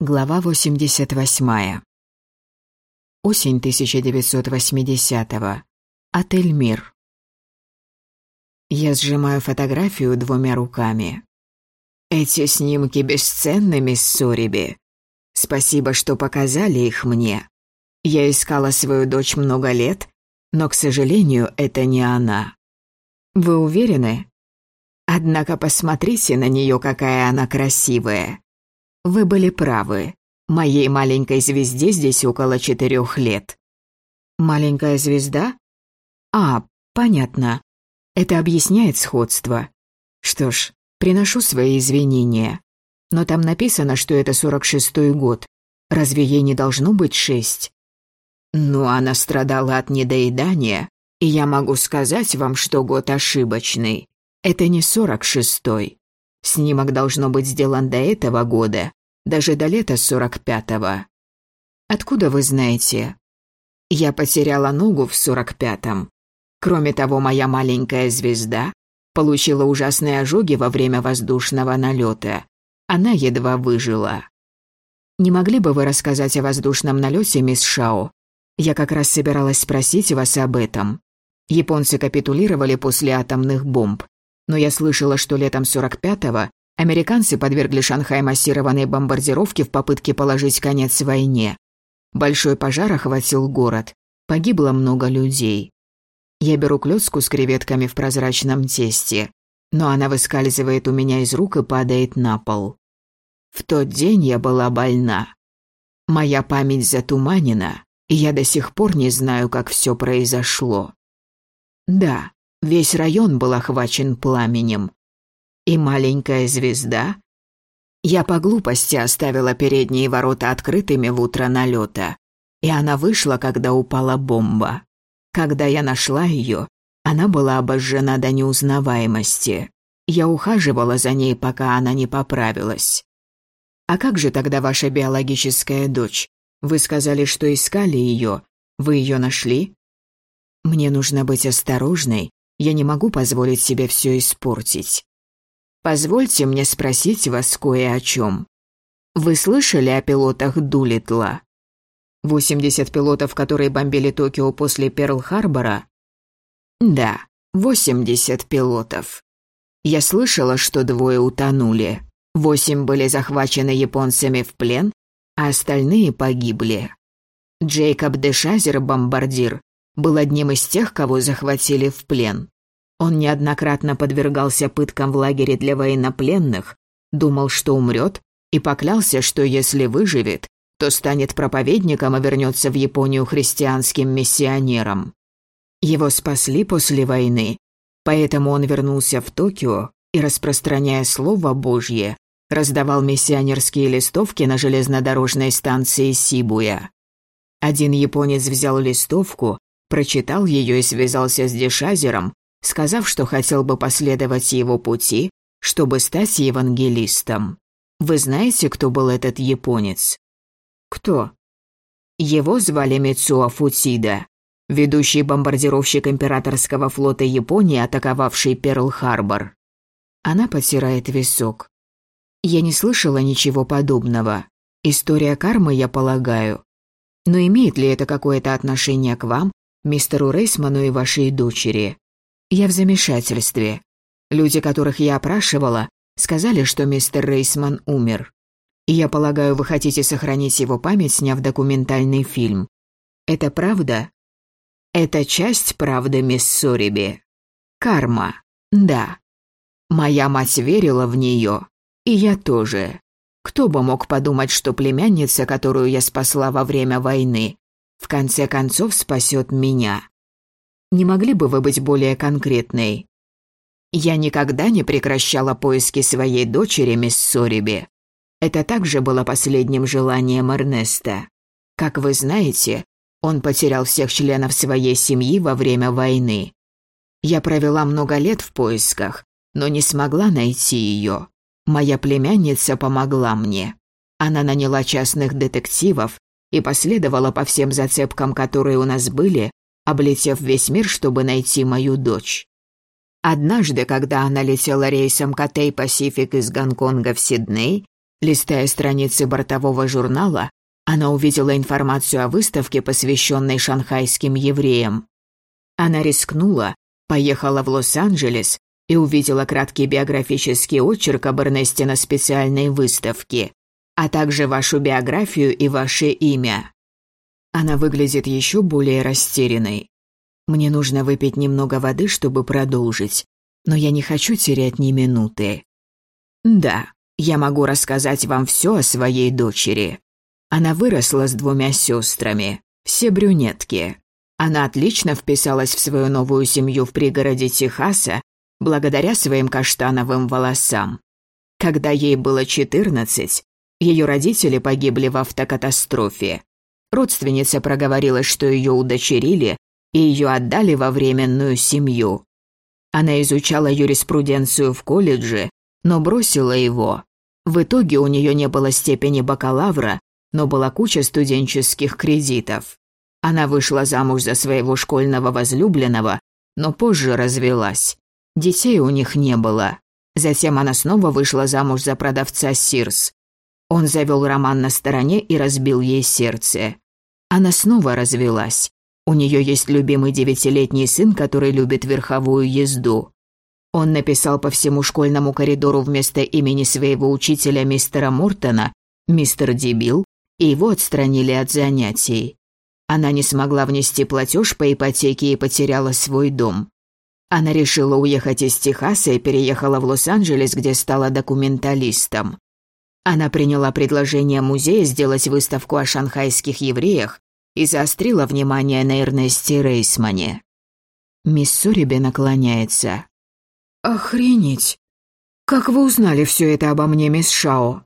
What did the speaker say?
Глава 88. Осень 1980-го. Отель «Мир». Я сжимаю фотографию двумя руками. Эти снимки бесценны, мисс Сориби. Спасибо, что показали их мне. Я искала свою дочь много лет, но, к сожалению, это не она. Вы уверены? Однако посмотрите на нее, какая она красивая. Вы были правы. Моей маленькой звезде здесь около четырех лет. Маленькая звезда? А, понятно. Это объясняет сходство. Что ж, приношу свои извинения. Но там написано, что это сорок шестой год. Разве ей не должно быть шесть? Ну, она страдала от недоедания, и я могу сказать вам, что год ошибочный. Это не сорок шестой. Снимок должно быть сделан до этого года, даже до лета сорок пятого. Откуда вы знаете? Я потеряла ногу в сорок пятом. Кроме того, моя маленькая звезда получила ужасные ожоги во время воздушного налета. Она едва выжила. Не могли бы вы рассказать о воздушном налете, мисс Шао? Я как раз собиралась спросить вас об этом. Японцы капитулировали после атомных бомб, но я слышала, что летом 45-го Американцы подвергли Шанхай массированной бомбардировке в попытке положить конец войне. Большой пожар охватил город. Погибло много людей. Я беру клёцку с креветками в прозрачном тесте, но она выскальзывает у меня из рук и падает на пол. В тот день я была больна. Моя память затуманена, и я до сих пор не знаю, как все произошло. Да, весь район был охвачен пламенем, и маленькая звезда? Я по глупости оставила передние ворота открытыми в утро налета, и она вышла, когда упала бомба. Когда я нашла ее, она была обожжена до неузнаваемости. Я ухаживала за ней, пока она не поправилась. А как же тогда ваша биологическая дочь? Вы сказали, что искали ее. Вы ее нашли? Мне нужно быть осторожной. Я не могу позволить себе все испортить. Позвольте мне спросить вас кое о чем. Вы слышали о пилотах Дулитла? 80 пилотов, которые бомбили Токио после Перл-Харбора? Да, 80 пилотов. Я слышала, что двое утонули. Восемь были захвачены японцами в плен, а остальные погибли. Джейкоб Дешазер, бомбардир, был одним из тех, кого захватили в плен. Он неоднократно подвергался пыткам в лагере для военнопленных, думал, что умрет, и поклялся, что если выживет, то станет проповедником и вернется в Японию христианским миссионером. Его спасли после войны, поэтому он вернулся в Токио и, распространяя Слово Божье, раздавал миссионерские листовки на железнодорожной станции Сибуя. Один японец взял листовку, прочитал ее и связался с Дешазером, сказав, что хотел бы последовать его пути, чтобы стать евангелистом. Вы знаете, кто был этот японец? Кто? Его звали Мицуа Футида, ведущий бомбардировщик императорского флота Японии, атаковавший Перл-Харбор. Она потирает висок. Я не слышала ничего подобного. История кармы, я полагаю. Но имеет ли это какое-то отношение к вам, мистеру Рейсману и вашей дочери? Я в замешательстве. Люди, которых я опрашивала, сказали, что мистер Рейсман умер. И я полагаю, вы хотите сохранить его память, сняв документальный фильм. Это правда? Это часть правды, мисс Сориби. Карма. Да. Моя мать верила в нее, и я тоже. Кто бы мог подумать, что племянница, которую я спасла во время войны, в конце концов спасет меня. Не могли бы вы быть более конкретной? Я никогда не прекращала поиски своей дочери, мисс Сориби. Это также было последним желанием Эрнеста. Как вы знаете, он потерял всех членов своей семьи во время войны. Я провела много лет в поисках, но не смогла найти ее. Моя племянница помогла мне. Она наняла частных детективов и последовала по всем зацепкам, которые у нас были, облетев весь мир, чтобы найти мою дочь. Однажды, когда она летела рейсом Катей Пасифик из Гонконга в Сидней, Листая страницы бортового журнала, она увидела информацию о выставке, посвященной шанхайским евреям. Она рискнула, поехала в Лос-Анджелес и увидела краткий биографический очерк об Эрнесте на специальной выставке, а также вашу биографию и ваше имя. Она выглядит еще более растерянной. Мне нужно выпить немного воды, чтобы продолжить, но я не хочу терять ни минуты. Да, я могу рассказать вам все о своей дочери. Она выросла с двумя сестрами, все брюнетки. Она отлично вписалась в свою новую семью в пригороде Техаса благодаря своим каштановым волосам. Когда ей было 14, ее родители погибли в автокатастрофе. Родственница проговорила, что ее удочерили и ее отдали во временную семью. Она изучала юриспруденцию в колледже, но бросила его. В итоге у нее не было степени бакалавра, но была куча студенческих кредитов. Она вышла замуж за своего школьного возлюбленного, но позже развелась. Детей у них не было. Затем она снова вышла замуж за продавца Сирс. Он завел роман на стороне и разбил ей сердце. Она снова развелась. У нее есть любимый девятилетний сын, который любит верховую езду. Он написал по всему школьному коридору вместо имени своего учителя мистера Мортона «Мистер Дебил», и его отстранили от занятий. Она не смогла внести платеж по ипотеке и потеряла свой дом. Она решила уехать из Техаса и переехала в Лос-Анджелес, где стала документалистом. Она приняла предложение музея сделать выставку о шанхайских евреях и заострила внимание на Эрнесте Рейсмане. Мисс Сурибе наклоняется. «Охренеть! Как вы узнали все это обо мне, мисс Шао?»